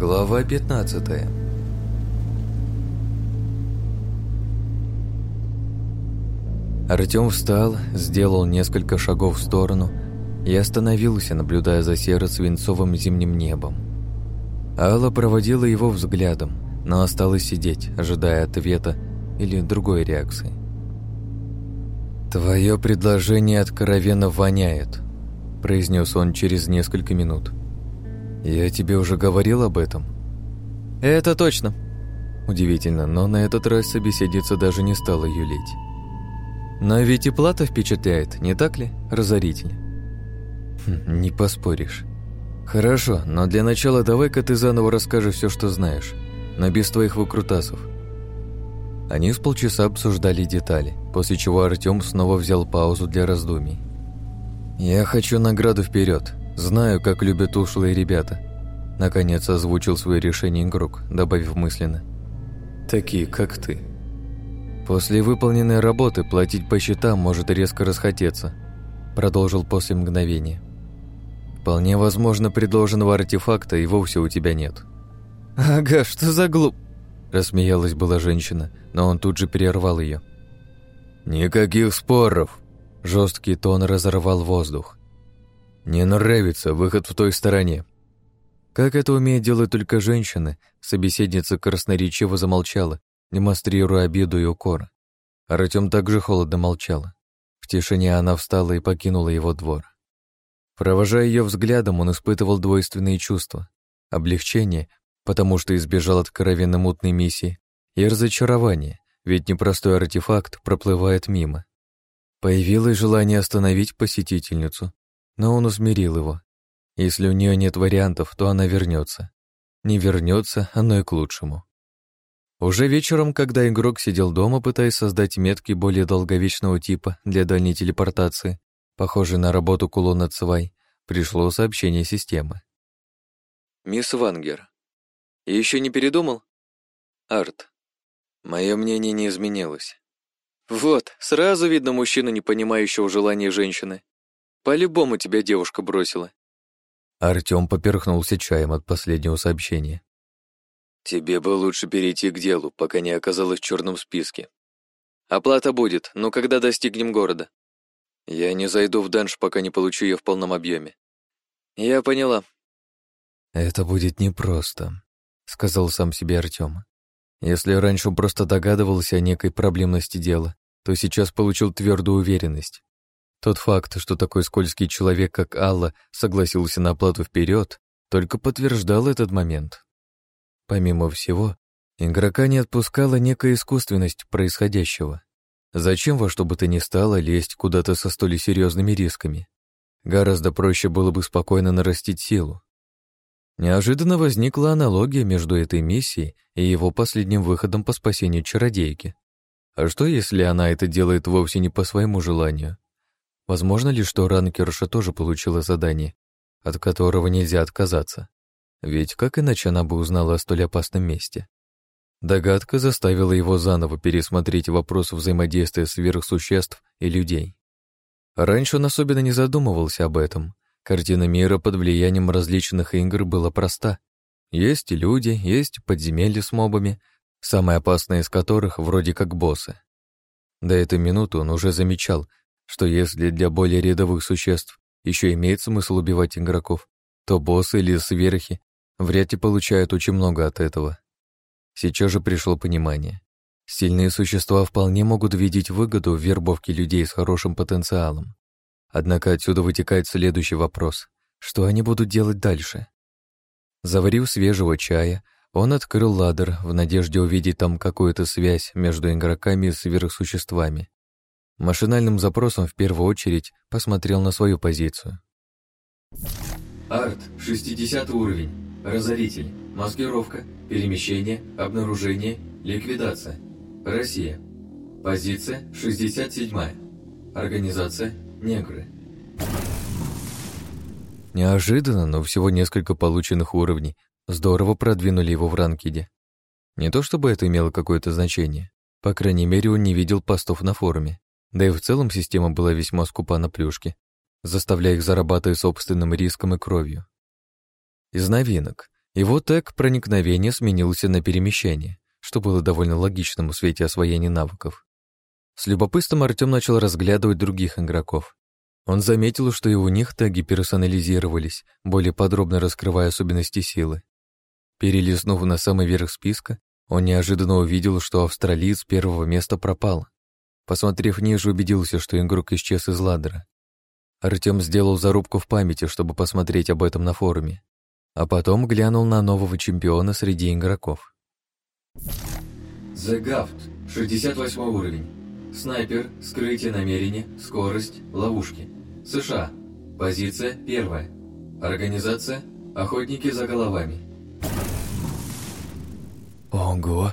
Глава 15 Артём встал, сделал несколько шагов в сторону и остановился, наблюдая за серо-свинцовым зимним небом. Алла проводила его взглядом, но осталась сидеть, ожидая ответа или другой реакции. «Твое предложение откровенно воняет», — произнес он через несколько минут. «Я тебе уже говорил об этом?» «Это точно». Удивительно, но на этот раз собеседница даже не стала юлить. «Но ведь и плата впечатляет, не так ли, разоритель?» хм, «Не поспоришь. Хорошо, но для начала давай-ка ты заново расскажешь все, что знаешь, но без твоих выкрутасов». Они с полчаса обсуждали детали, после чего Артем снова взял паузу для раздумий. «Я хочу награду вперед. Знаю, как любят ушлые ребята. Наконец озвучил свое решение игрок, добавив мысленно. Такие, как ты. После выполненной работы платить по счетам может резко расхотеться. Продолжил после мгновения. Вполне возможно, предложенного артефакта и вовсе у тебя нет. Ага, что за глуп... Рассмеялась была женщина, но он тут же перервал ее. «Никаких споров!» Жесткий тон разорвал воздух. «Не нравится выход в той стороне». Как это умеет делать только женщины, собеседница красноречиво замолчала, демонстрируя обиду и укор. Артем также холодно молчала. В тишине она встала и покинула его двор. Провожая ее взглядом, он испытывал двойственные чувства. Облегчение, потому что избежал откровенно мутной миссии, и разочарование, ведь непростой артефакт проплывает мимо. Появилось желание остановить посетительницу, но он усмирил его. Если у нее нет вариантов, то она вернется. Не вернется, оно и к лучшему. Уже вечером, когда игрок сидел дома, пытаясь создать метки более долговечного типа для дальней телепортации, похожей на работу кулона Цвай, пришло сообщение системы. «Мисс Вангер, еще не передумал?» «Арт, мое мнение не изменилось». «Вот, сразу видно мужчину, не понимающего желания женщины. По-любому тебя девушка бросила. Артём поперхнулся чаем от последнего сообщения. Тебе бы лучше перейти к делу, пока не оказалось в черном списке. Оплата будет, но когда достигнем города? Я не зайду в данж, пока не получу ее в полном объеме. Я поняла. Это будет непросто, сказал сам себе Артём. Если раньше он просто догадывался о некой проблемности дела, то сейчас получил твердую уверенность. Тот факт, что такой скользкий человек, как Алла, согласился на оплату вперед, только подтверждал этот момент. Помимо всего, игрока не отпускала некая искусственность происходящего. Зачем во что бы то ни стало лезть куда-то со столь серьезными рисками? Гораздо проще было бы спокойно нарастить силу. Неожиданно возникла аналогия между этой миссией и его последним выходом по спасению чародейки. А что, если она это делает вовсе не по своему желанию? Возможно ли, что ранкерша тоже получила задание, от которого нельзя отказаться? Ведь как иначе она бы узнала о столь опасном месте? Догадка заставила его заново пересмотреть вопрос взаимодействия сверхсуществ и людей. Раньше он особенно не задумывался об этом. Картина мира под влиянием различных игр была проста. Есть люди, есть подземелья с мобами, самые опасные из которых вроде как боссы. До этой минуты он уже замечал, что если для более рядовых существ еще имеет смысл убивать игроков, то боссы или сверхи вряд ли получают очень много от этого. Сейчас же пришло понимание. Сильные существа вполне могут видеть выгоду в вербовке людей с хорошим потенциалом. Однако отсюда вытекает следующий вопрос. Что они будут делать дальше? Заварив свежего чая, он открыл ладер в надежде увидеть там какую-то связь между игроками и сверхсуществами. Машинальным запросом в первую очередь посмотрел на свою позицию. Арт, 60 уровень. Разоритель. Маскировка. Перемещение. Обнаружение. Ликвидация. Россия. Позиция 67. Организация Негры. Неожиданно, но всего несколько полученных уровней здорово продвинули его в ранкиде. Не то чтобы это имело какое-то значение. По крайней мере, он не видел постов на форуме. Да и в целом система была весьма скупа на плюшки, заставляя их зарабатывать собственным риском и кровью. Из новинок Его тег проникновения сменился на перемещение, что было довольно логичным в свете освоения навыков. С любопытством Артем начал разглядывать других игроков. Он заметил, что и у них теги персонализировались, более подробно раскрывая особенности силы. Перелистнув на самый верх списка, он неожиданно увидел, что австралиец первого места пропал. Посмотрев ниже, убедился, что игрок исчез из ладера. Артем сделал зарубку в памяти, чтобы посмотреть об этом на форуме, а потом глянул на нового чемпиона среди игроков. The Gaft, 68 уровень. Снайпер, скрытие намерения, скорость, ловушки. США. Позиция первая. Организация «Охотники за головами». «Ого!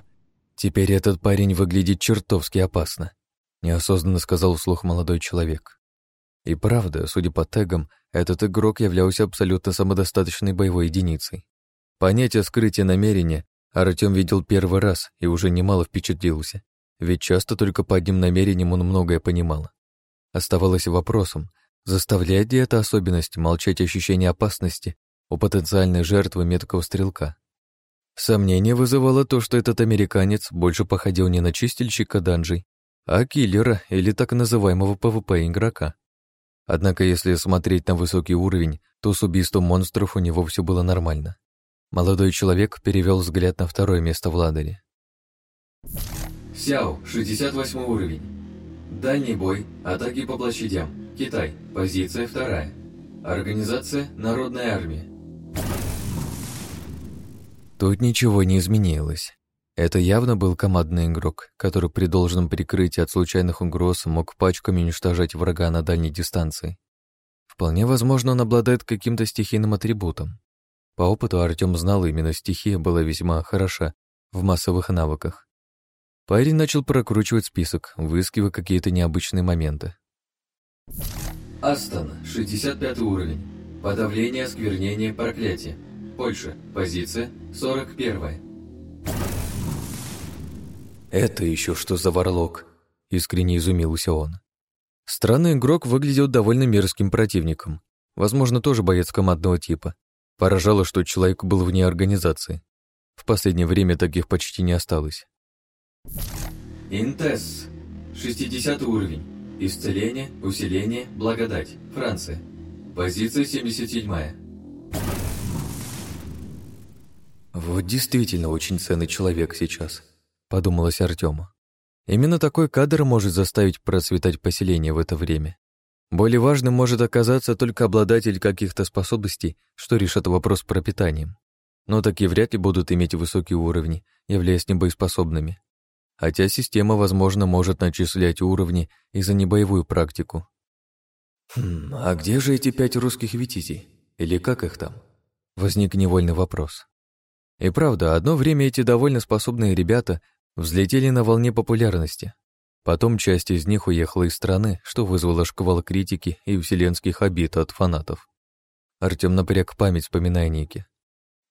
Теперь этот парень выглядит чертовски опасно», — неосознанно сказал вслух молодой человек. И правда, судя по тегам, этот игрок являлся абсолютно самодостаточной боевой единицей. Понятие скрытия намерения Артем видел первый раз и уже немало впечатлился, ведь часто только по одним намерениям он многое понимал. Оставалось вопросом, заставляет ли эта особенность молчать ощущение опасности у потенциальной жертвы меткого стрелка. Сомнение вызывало то, что этот американец больше походил не на чистильщика данжей, а киллера или так называемого ПВП-игрока. Однако, если смотреть на высокий уровень, то с убийством монстров у него все было нормально. Молодой человек перевел взгляд на второе место в ладере. Сяо, 68 уровень. Дальний бой, атаки по площадям. Китай, позиция вторая. Организация «Народная армия». Тут ничего не изменилось. Это явно был командный игрок, который при должном прикрытии от случайных угроз мог пачками уничтожать врага на дальней дистанции. Вполне возможно, он обладает каким-то стихийным атрибутом. По опыту Артем знал, именно стихия была весьма хороша в массовых навыках. Парень начал прокручивать список, выискивая какие-то необычные моменты. Астон, 65 уровень. Подавление, осквернение, проклятие. Польша. Позиция 41. «Это еще что за варлок?» — искренне изумился он. Странный игрок выглядел довольно мерзким противником. Возможно, тоже боец командного типа. Поражало, что человек был вне организации. В последнее время таких почти не осталось. Интесс. 60 уровень. Исцеление, усиление, благодать. Франция. Позиция 77. «Вот действительно очень ценный человек сейчас», — подумалось Артему. Именно такой кадр может заставить процветать поселение в это время. Более важным может оказаться только обладатель каких-то способностей, что решат вопрос пропитанием. Но такие вряд ли будут иметь высокие уровни, являясь небоеспособными. Хотя система, возможно, может начислять уровни и за небоевую практику. «Хм, а где же эти пять русских витязей? Или как их там?» Возник невольный вопрос. И правда, одно время эти довольно способные ребята взлетели на волне популярности. Потом часть из них уехала из страны, что вызвало шквал критики и вселенских обид от фанатов. Артем напряг память, вспоминая ники.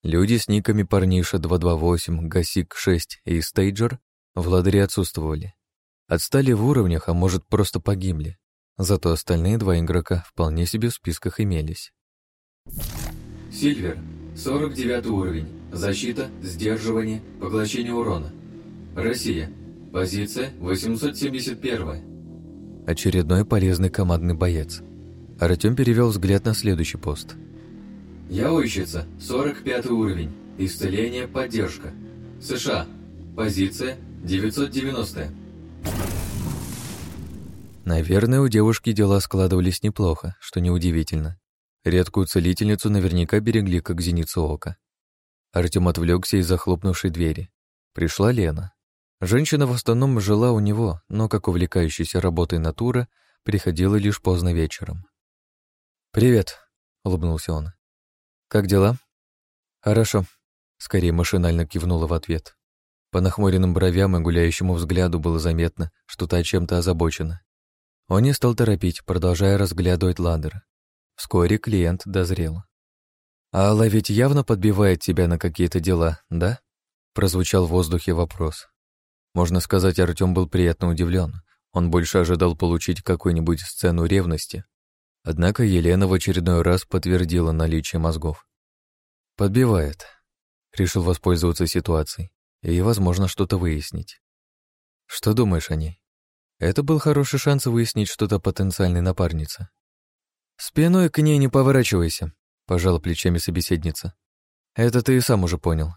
Люди с никами Парниша 228, Гасик 6 и Стейджер в ладере отсутствовали. Отстали в уровнях, а может, просто погибли. Зато остальные два игрока вполне себе в списках имелись. Сильвер, 49 уровень. Защита, сдерживание, поглощение урона. Россия. Позиция 871. Очередной полезный командный боец. Артем перевел взгляд на следующий пост. Яойщица, 45 уровень. Исцеление, поддержка. США. Позиция 990. Наверное, у девушки дела складывались неплохо, что неудивительно. Редкую целительницу наверняка берегли, как зеницу ока. Артем отвлекся из захлопнувшей двери. Пришла Лена. Женщина в основном жила у него, но, как увлекающаяся работой натура, приходила лишь поздно вечером. «Привет», — улыбнулся он. «Как дела?» «Хорошо», — скорее машинально кивнула в ответ. По нахмуренным бровям и гуляющему взгляду было заметно, что та чем-то озабочена. Он не стал торопить, продолжая разглядывать ладер. Вскоре клиент дозрел. «А Алла ведь явно подбивает тебя на какие-то дела, да?» Прозвучал в воздухе вопрос. Можно сказать, Артем был приятно удивлен. Он больше ожидал получить какую-нибудь сцену ревности. Однако Елена в очередной раз подтвердила наличие мозгов. «Подбивает», Решил воспользоваться ситуацией и, возможно, что-то выяснить. Что думаешь о ней? Это был хороший шанс выяснить что-то потенциальной напарнице. «Спиной к ней не поворачивайся», — пожала плечами собеседница. «Это ты и сам уже понял.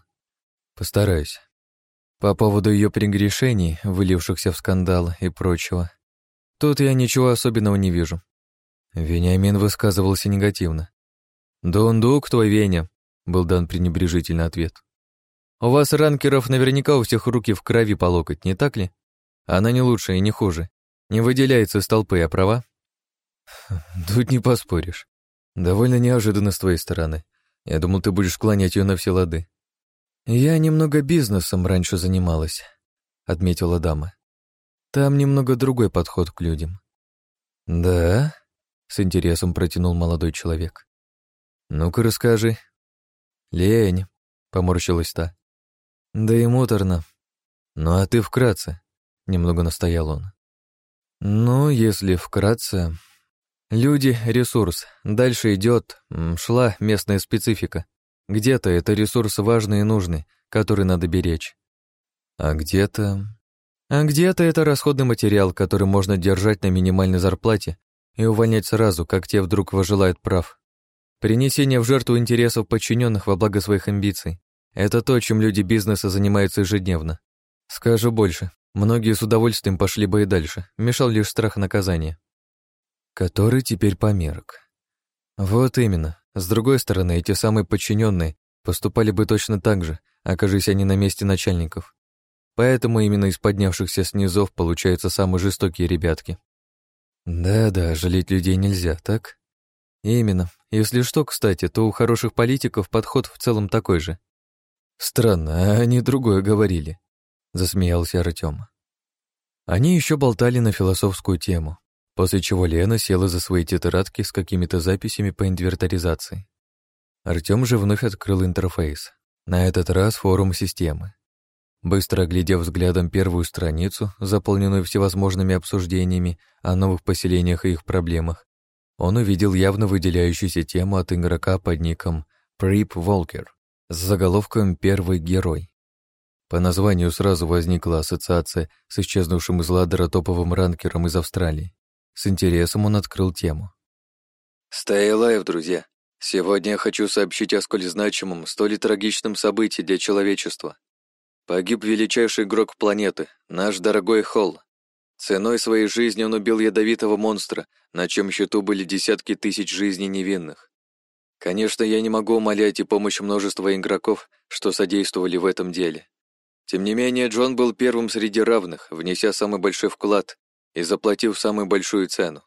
Постараюсь. По поводу ее прегрешений, вылившихся в скандал и прочего, тут я ничего особенного не вижу». Вениамин высказывался негативно. «Дундук твой, Веня», — был дан пренебрежительный ответ. «У вас, ранкеров, наверняка у всех руки в крови по локоть, не так ли? Она не лучше и не хуже. Не выделяется из толпы, я права?» Тут не поспоришь. Довольно неожиданно с твоей стороны. Я думал, ты будешь склонять ее на все лады. Я немного бизнесом раньше занималась, отметила дама. Там немного другой подход к людям. Да? С интересом протянул молодой человек. Ну-ка расскажи. Лень, поморщилась та. Да и муторно. Ну а ты вкратце, немного настоял он. Ну, если вкратце, Люди — ресурс. Дальше идет, шла местная специфика. Где-то это ресурс важный и нужный, который надо беречь. А где-то... А где-то это расходный материал, который можно держать на минимальной зарплате и увольнять сразу, как те вдруг выжелают прав. Принесение в жертву интересов подчиненных во благо своих амбиций — это то, чем люди бизнеса занимаются ежедневно. Скажу больше, многие с удовольствием пошли бы и дальше, мешал лишь страх наказания который теперь померк. Вот именно. С другой стороны, эти самые подчиненные поступали бы точно так же, окажись они на месте начальников. Поэтому именно из поднявшихся снизов получаются самые жестокие ребятки. Да-да, жалеть людей нельзя, так? Именно. Если что, кстати, то у хороших политиков подход в целом такой же. Странно, а они другое говорили, засмеялся Артём. Они еще болтали на философскую тему, после чего Лена села за свои тетрадки с какими-то записями по инвентаризации. Артём же вновь открыл интерфейс. На этот раз форум системы. Быстро оглядев взглядом первую страницу, заполненную всевозможными обсуждениями о новых поселениях и их проблемах, он увидел явно выделяющуюся тему от игрока под ником Прип Волкер с заголовком «Первый герой». По названию сразу возникла ассоциация с исчезнувшим из ладера топовым ранкером из Австралии. С интересом он открыл тему. «Stay alive, друзья! Сегодня я хочу сообщить о сколь значимом, столь трагичном событии для человечества. Погиб величайший игрок планеты, наш дорогой Холл. Ценой своей жизни он убил ядовитого монстра, на чем счету были десятки тысяч жизней невинных. Конечно, я не могу умолять и помощь множества игроков, что содействовали в этом деле. Тем не менее, Джон был первым среди равных, внеся самый большой вклад и заплатив самую большую цену.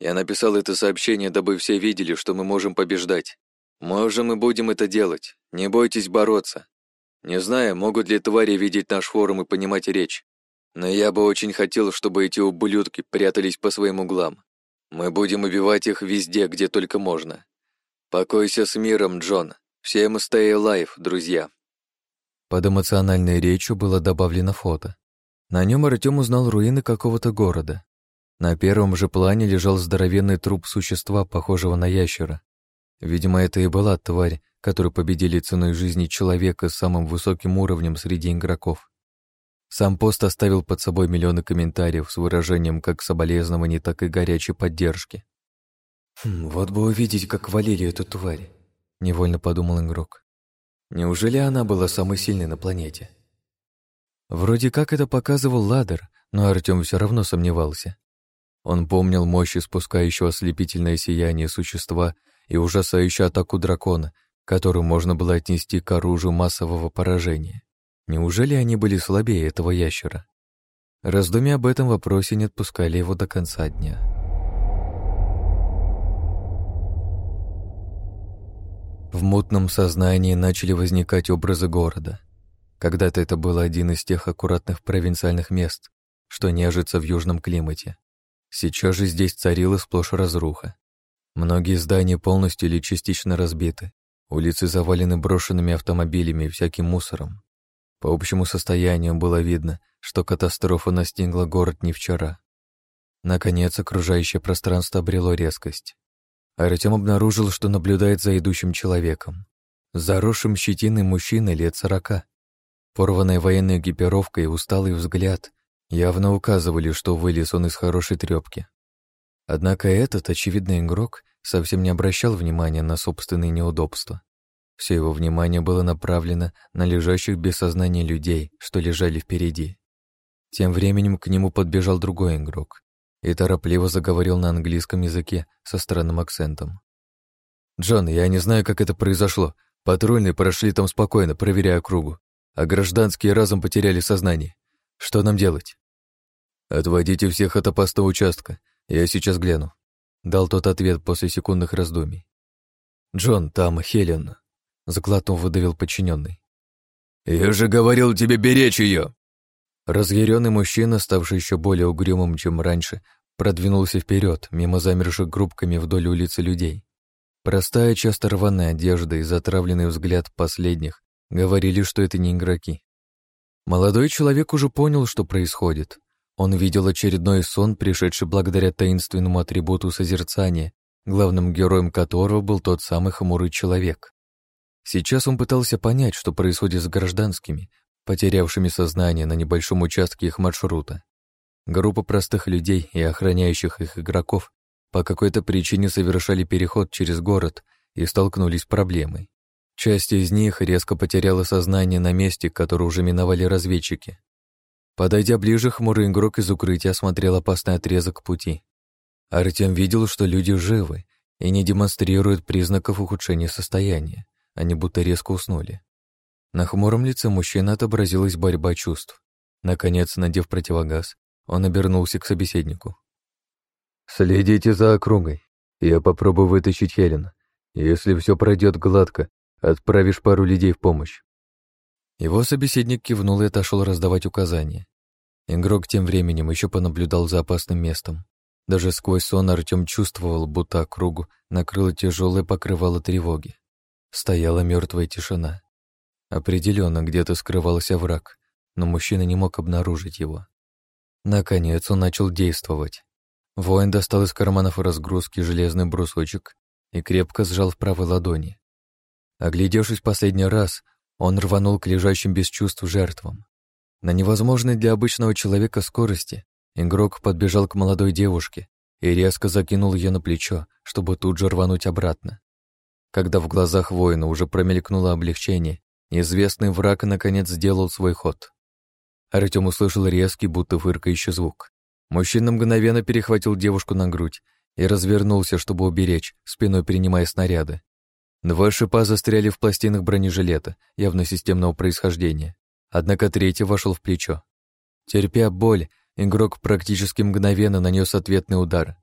Я написал это сообщение, дабы все видели, что мы можем побеждать. Можем и будем это делать. Не бойтесь бороться. Не знаю, могут ли твари видеть наш форум и понимать речь. Но я бы очень хотел, чтобы эти ублюдки прятались по своим углам. Мы будем убивать их везде, где только можно. Покойся с миром, Джон. Всем stay alive, друзья. Под эмоциональной речью было добавлено фото. На нем Артем узнал руины какого-то города. На первом же плане лежал здоровенный труп существа, похожего на ящера. Видимо, это и была тварь, которую победили ценой жизни человека с самым высоким уровнем среди игроков. Сам пост оставил под собой миллионы комментариев с выражением как соболезнования, так и горячей поддержки. «Хм, «Вот бы увидеть, как валили эту тварь», — невольно подумал игрок. «Неужели она была самой сильной на планете?» Вроде как это показывал ладер, но Артем все равно сомневался. Он помнил мощь испускающего ослепительное сияние существа и ужасающую атаку дракона, которую можно было отнести к оружию массового поражения. Неужели они были слабее этого ящера? Раздумья об этом вопросе не отпускали его до конца дня. В мутном сознании начали возникать образы города — когда-то это было один из тех аккуратных провинциальных мест, что нежится в южном климате. Сейчас же здесь царила сплошь разруха. Многие здания полностью или частично разбиты, улицы завалены брошенными автомобилями и всяким мусором. По общему состоянию было видно, что катастрофа настигла город не вчера. Наконец, окружающее пространство обрело резкость. Артем обнаружил, что наблюдает за идущим человеком. Заросшим щетиной мужчины лет сорока. Порванная военная экипировка и усталый взгляд явно указывали, что вылез он из хорошей трёпки. Однако этот очевидный игрок совсем не обращал внимания на собственные неудобства. Все его внимание было направлено на лежащих без сознания людей, что лежали впереди. Тем временем к нему подбежал другой игрок и торопливо заговорил на английском языке со странным акцентом. «Джон, я не знаю, как это произошло. Патрульные прошли там спокойно, проверяя округу, а гражданские разом потеряли сознание. Что нам делать?» «Отводите всех от опасного участка. Я сейчас гляну», — дал тот ответ после секундных раздумий. «Джон, там Хелен», — заглотнув выдавил подчиненный. «Я же говорил тебе беречь ее!» Разъяренный мужчина, ставший еще более угрюмым, чем раньше, продвинулся вперед, мимо замерших группками вдоль улицы людей. Простая, часто рваная одежда и затравленный взгляд последних говорили, что это не игроки. Молодой человек уже понял, что происходит. Он видел очередной сон, пришедший благодаря таинственному атрибуту созерцания, главным героем которого был тот самый хмурый человек. Сейчас он пытался понять, что происходит с гражданскими, потерявшими сознание на небольшом участке их маршрута. Группа простых людей и охраняющих их игроков по какой-то причине совершали переход через город и столкнулись с проблемой. Часть из них резко потеряла сознание на месте, которое уже миновали разведчики. Подойдя ближе, хмурый игрок из укрытия осмотрел опасный отрезок пути. Артем видел, что люди живы и не демонстрируют признаков ухудшения состояния. Они будто резко уснули. На хмуром лице мужчины отобразилась борьба чувств. Наконец, надев противогаз, он обернулся к собеседнику. «Следите за округой. Я попробую вытащить Хелена. Если все пройдет гладко, отправишь пару людей в помощь. Его собеседник кивнул и отошел раздавать указания. Игрок тем временем еще понаблюдал за опасным местом. Даже сквозь сон Артем чувствовал, будто округу накрыло тяжелое покрывало тревоги. Стояла мертвая тишина. Определенно где-то скрывался враг, но мужчина не мог обнаружить его. Наконец он начал действовать. Воин достал из карманов разгрузки железный брусочек и крепко сжал в правой ладони. Оглядевшись последний раз, он рванул к лежащим без чувств жертвам. На невозможной для обычного человека скорости игрок подбежал к молодой девушке и резко закинул ее на плечо, чтобы тут же рвануть обратно. Когда в глазах воина уже промелькнуло облегчение, известный враг наконец сделал свой ход. Артем услышал резкий, будто фыркающий звук. Мужчина мгновенно перехватил девушку на грудь и развернулся, чтобы уберечь, спиной принимая снаряды. Два шипа застряли в пластинах бронежилета, явно системного происхождения. Однако третий вошел в плечо. Терпя боль, игрок практически мгновенно нанес ответный удар.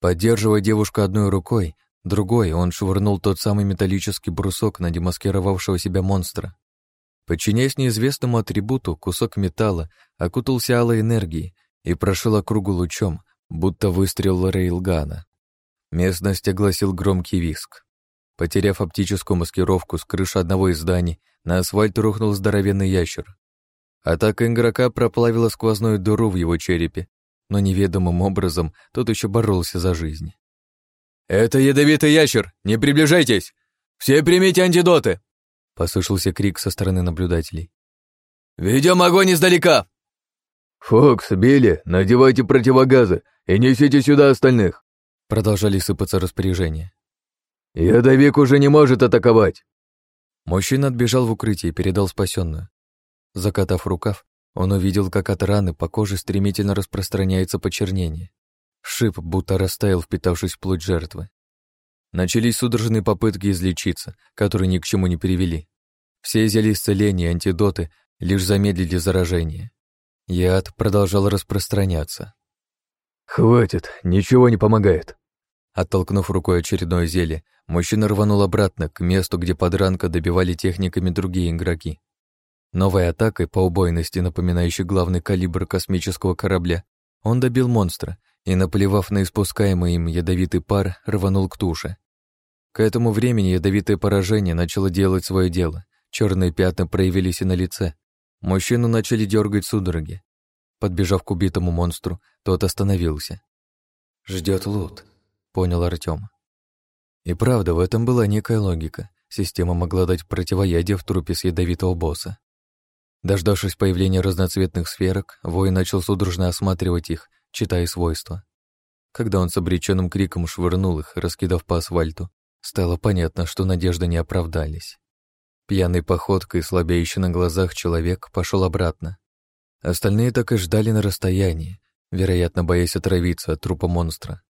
Поддерживая девушку одной рукой, другой он швырнул тот самый металлический брусок на демаскировавшего себя монстра. Подчиняясь неизвестному атрибуту, кусок металла окутался алой энергией и прошил округу лучом, будто выстрел рейлгана. Местность огласил громкий виск. Потеряв оптическую маскировку с крыши одного из зданий, на асфальт рухнул здоровенный ящер. Атака игрока проплавила сквозную дыру в его черепе, но неведомым образом тот еще боролся за жизнь. «Это ядовитый ящер! Не приближайтесь! Все примите антидоты!» Послышался крик со стороны наблюдателей. «Ведем огонь издалека!» «Фокс, Билли, надевайте противогазы и несите сюда остальных!» Продолжали сыпаться распоряжения. «Ядовик уже не может атаковать!» Мужчина отбежал в укрытие и передал спасенную. Закатав рукав, он увидел, как от раны по коже стремительно распространяется почернение. Шип будто растаял, впитавшись в плоть жертвы. Начались судорожные попытки излечиться, которые ни к чему не привели. Все зелья исцеления и антидоты лишь замедлили заражение. Яд продолжал распространяться. «Хватит, ничего не помогает», Оттолкнув рукой очередное зелье, мужчина рванул обратно к месту, где подранка добивали техниками другие игроки. Новой атакой по убойности, напоминающей главный калибр космического корабля, он добил монстра и, наплевав на испускаемый им ядовитый пар, рванул к туше. К этому времени ядовитое поражение начало делать свое дело. Черные пятна проявились и на лице. Мужчину начали дергать судороги. Подбежав к убитому монстру, тот остановился. Ждет лут», понял Артём. И правда, в этом была некая логика. система могла дать противоядие в трупе с ядовитого босса. Дождавшись появления разноцветных сферок, воин начал судорожно осматривать их, читая свойства. Когда он с обреченным криком швырнул их, раскидав по асфальту, стало понятно, что надежды не оправдались. Пьяной походкой, слабеющий на глазах человек, пошел обратно. Остальные так и ждали на расстоянии, вероятно, боясь отравиться от трупа монстра.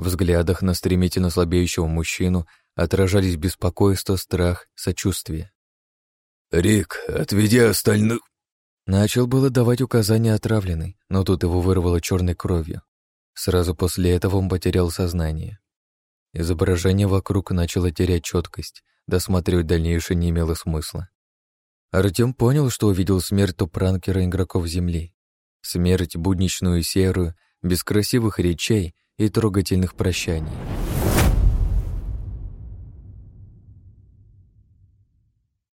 В взглядах на стремительно слабеющего мужчину отражались беспокойство, страх, сочувствие. «Рик, отведи остальных!» Начал было давать указания отравленный, но тут его вырвало черной кровью. Сразу после этого он потерял сознание. Изображение вокруг начало терять четкость, досматривать дальнейшее не имело смысла. Артем понял, что увидел смерть топ-ранкера игроков Земли. Смерть будничную и серую, без красивых речей и трогательных прощаний.